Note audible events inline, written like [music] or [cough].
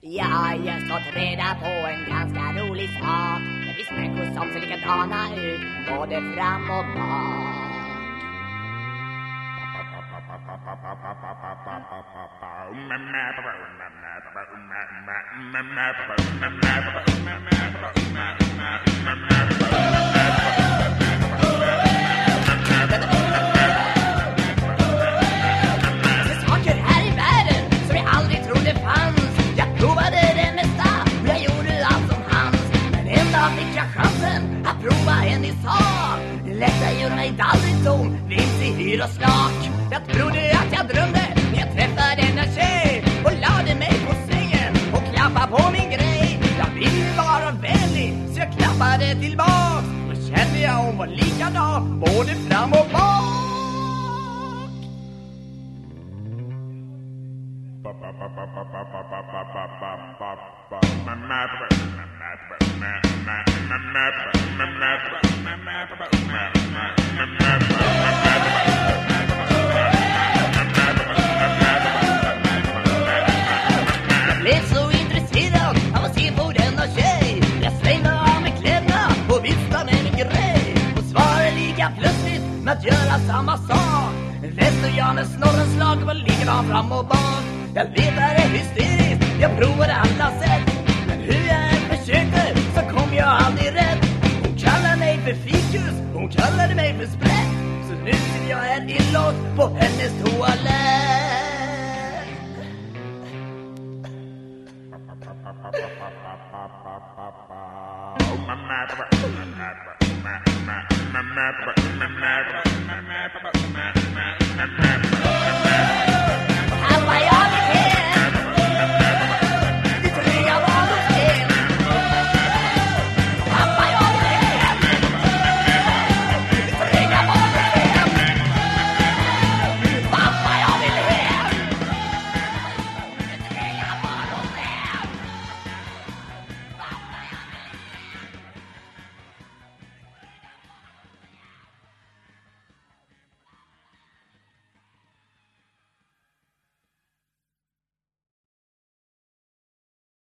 Jag har just fått reda på en ganska rolig sak. Det finns människor som ser likadana ut, både fram och bak. Mm. Fick jag chansen att prova en i sak. Lätta gjorde mig dallrig tom, vilse i hyr och slak. Jag trodde att jag drömde när jag träffade denna tjej och lade mig på sängen och klappade på min grej. Jag ville vara vänlig så jag klappade tillbaks. Då kände jag hon var likadan både fram och bak. Jag blev så intresserad av att se på denna tjej. Jag slängde av mig kläderna och viftade med min grej. Hon svarade lika plötsligt med att göra samma sak. Nästa jag med snorren slag var likadan fram och bak. Jag letade hysteriskt, jag provade hon kallade mig för sprätt Så nu sitter jag här inlåst på hennes toalett. [laughs] [laughs]